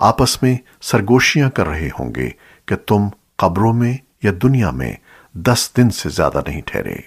आपस में सरगोशियाँ कर रहे होंगे कि तुम कब्रों में या दुनिया में दस दिन से ज़्यादा नहीं ठहरे।